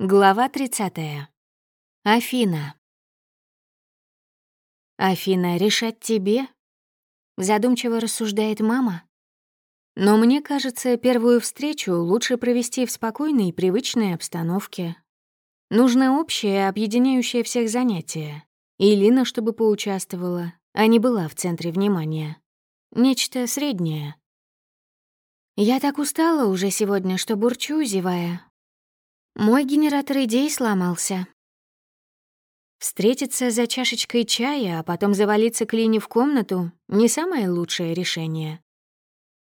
Глава 30. Афина. «Афина, решать тебе?» — задумчиво рассуждает мама. «Но мне кажется, первую встречу лучше провести в спокойной и привычной обстановке. Нужно общее, объединяющее всех занятие. И Лина, чтобы поучаствовала, а не была в центре внимания. Нечто среднее». Я так устала уже сегодня, что бурчу, зевая, мой генератор идей сломался. Встретиться за чашечкой чая, а потом завалиться к Лине в комнату — не самое лучшее решение.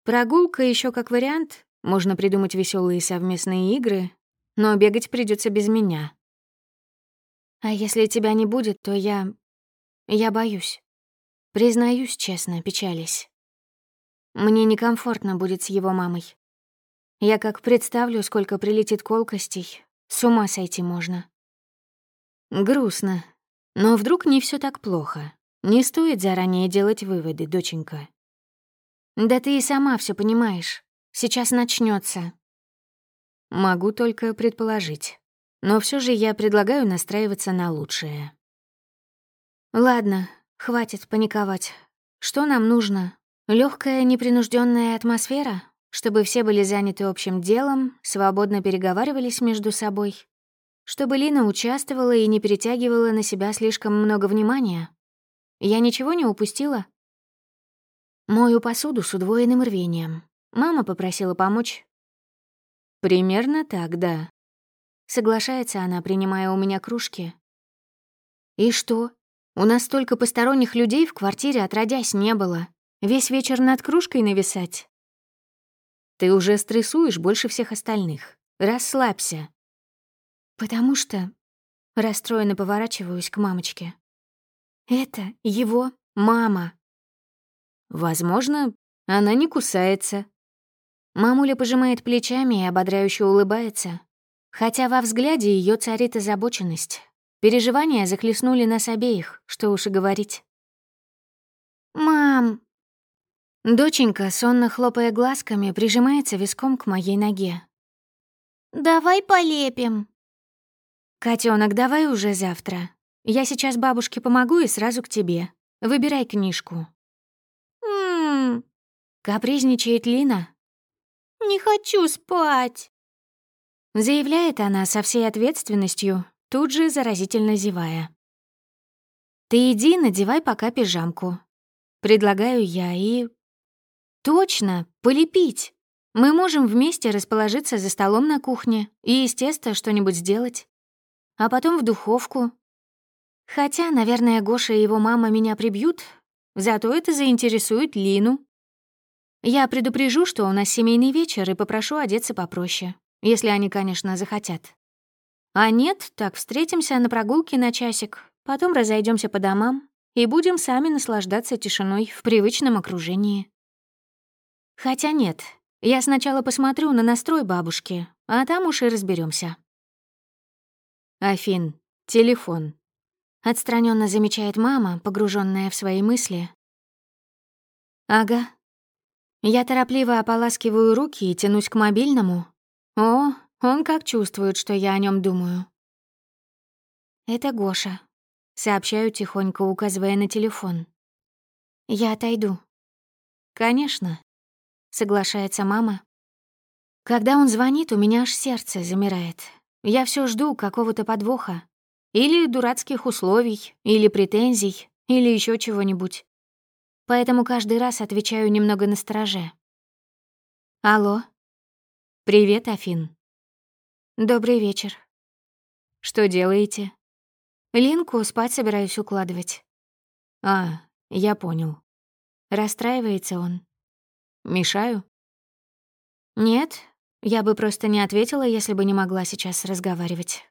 Прогулка еще как вариант, можно придумать веселые совместные игры, но бегать придется без меня. А если тебя не будет, то я... я боюсь. Признаюсь честно, печались. Мне некомфортно будет с его мамой. Я как представлю, сколько прилетит колкостей, с ума сойти можно. Грустно. Но вдруг не все так плохо. Не стоит заранее делать выводы, доченька. Да ты и сама все понимаешь. Сейчас начнется. Могу только предположить. Но все же я предлагаю настраиваться на лучшее. Ладно, хватит паниковать. Что нам нужно? Легкая непринужденная атмосфера? Чтобы все были заняты общим делом, свободно переговаривались между собой, чтобы Лина участвовала и не перетягивала на себя слишком много внимания. Я ничего не упустила? Мою посуду с удвоенным рвением. Мама попросила помочь. Примерно так, да. Соглашается она, принимая у меня кружки. И что? У нас столько посторонних людей в квартире отродясь не было. Весь вечер над кружкой нависать. Ты уже стрессуешь больше всех остальных. Расслабься. Потому что... Расстроенно поворачиваюсь к мамочке. Это его мама. Возможно, она не кусается. Мамуля пожимает плечами и ободряюще улыбается. Хотя во взгляде ее царит озабоченность. Переживания захлестнули нас обеих, что уж и говорить. «Мам, Доченька, сонно хлопая глазками, прижимается виском к моей ноге. «Давай полепим». «Котёнок, давай уже завтра. Я сейчас бабушке помогу и сразу к тебе. Выбирай книжку». «Ммм...» Капризничает Лина. «Не хочу спать», — заявляет она со всей ответственностью, тут же заразительно зевая. «Ты иди, надевай пока пижамку». Предлагаю я и Точно, полепить. Мы можем вместе расположиться за столом на кухне и из теста что-нибудь сделать. А потом в духовку. Хотя, наверное, Гоша и его мама меня прибьют, зато это заинтересует Лину. Я предупрежу, что у нас семейный вечер, и попрошу одеться попроще, если они, конечно, захотят. А нет, так встретимся на прогулке на часик, потом разойдемся по домам и будем сами наслаждаться тишиной в привычном окружении. Хотя нет, я сначала посмотрю на настрой бабушки, а там уж и разберемся. Афин, телефон. Отстраненно замечает мама, погруженная в свои мысли. Ага. Я торопливо ополаскиваю руки и тянусь к мобильному. О, он как чувствует, что я о нем думаю. Это Гоша. Сообщаю тихонько, указывая на телефон. Я отойду. Конечно соглашается мама. Когда он звонит, у меня аж сердце замирает. Я все жду какого-то подвоха. Или дурацких условий, или претензий, или еще чего-нибудь. Поэтому каждый раз отвечаю немного настороже. Алло. Привет, Афин. Добрый вечер. Что делаете? Линку спать собираюсь укладывать. А, я понял. Расстраивается он. Мешаю? Нет, я бы просто не ответила, если бы не могла сейчас разговаривать.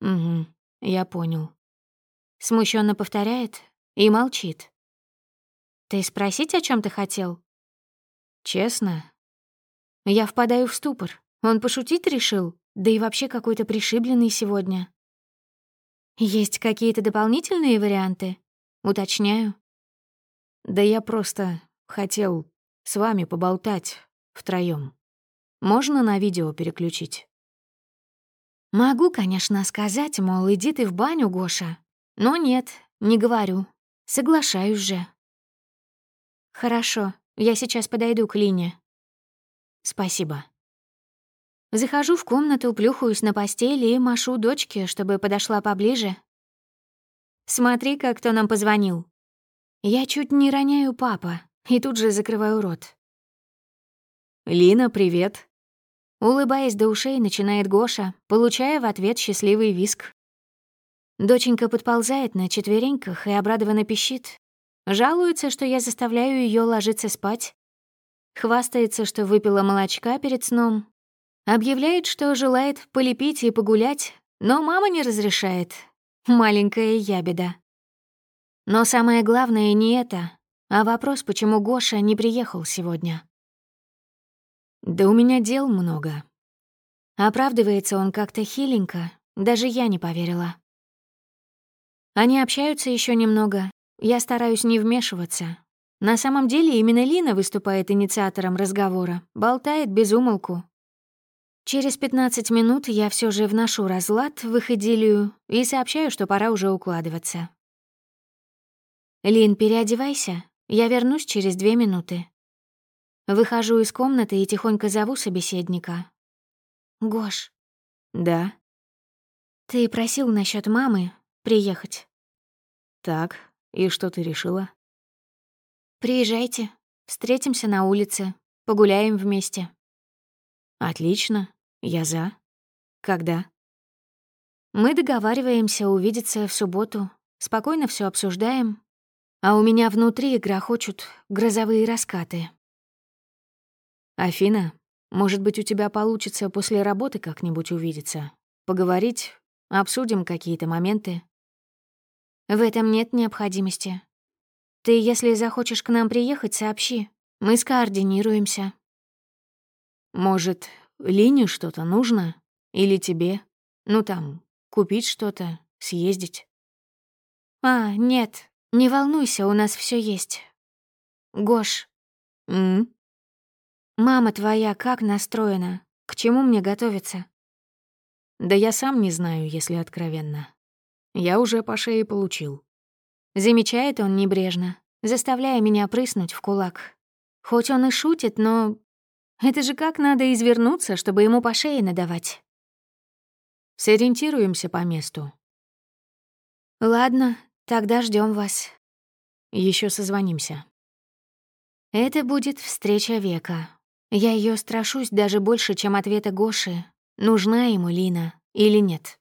Угу, я понял. Смущенно повторяет и молчит. Ты спросить, о чем ты хотел? Честно? Я впадаю в ступор. Он пошутить решил, да и вообще какой-то пришибленный сегодня. Есть какие-то дополнительные варианты? Уточняю. Да я просто хотел с вами поболтать втроём. Можно на видео переключить?» Могу, конечно, сказать, мол, иди ты в баню, Гоша. Но нет, не говорю. Соглашаюсь же. Хорошо, я сейчас подойду к Лине. Спасибо. Захожу в комнату, плюхаюсь на постели и машу дочке, чтобы подошла поближе. Смотри, как кто нам позвонил. Я чуть не роняю папа и тут же закрываю рот. «Лина, привет!» Улыбаясь до ушей, начинает Гоша, получая в ответ счастливый виск. Доченька подползает на четвереньках и обрадованно пищит. Жалуется, что я заставляю ее ложиться спать. Хвастается, что выпила молочка перед сном. Объявляет, что желает полепить и погулять, но мама не разрешает. Маленькая ябеда. Но самое главное не это, а вопрос, почему Гоша не приехал сегодня. Да у меня дел много. Оправдывается он как-то хиленько, даже я не поверила. Они общаются еще немного, я стараюсь не вмешиваться. На самом деле именно Лина выступает инициатором разговора, болтает без умолку. Через 15 минут я все же вношу разлад в их идиллию и сообщаю, что пора уже укладываться. «Лин, переодевайся, я вернусь через две минуты». Выхожу из комнаты и тихонько зову собеседника. «Гош». «Да». «Ты просил насчет мамы приехать». «Так, и что ты решила?» «Приезжайте, встретимся на улице, погуляем вместе». «Отлично, я за. Когда?» Мы договариваемся увидеться в субботу, спокойно все обсуждаем, а у меня внутри грохочут грозовые раскаты. «Афина, может быть, у тебя получится после работы как-нибудь увидеться? Поговорить? Обсудим какие-то моменты?» «В этом нет необходимости. Ты, если захочешь к нам приехать, сообщи. Мы скоординируемся». «Может, Лине что-то нужно? Или тебе? Ну там, купить что-то, съездить?» «А, нет, не волнуйся, у нас все есть. Гош». «М?» Мама твоя как настроена? К чему мне готовиться? Да я сам не знаю, если откровенно. Я уже по шее получил. Замечает он небрежно, заставляя меня прыснуть в кулак. Хоть он и шутит, но... Это же как надо извернуться, чтобы ему по шее надавать. Сориентируемся по месту. Ладно, тогда ждем вас. Еще созвонимся. Это будет встреча века. Я ее страшусь даже больше, чем ответа Гоши, нужна ему Лина или нет.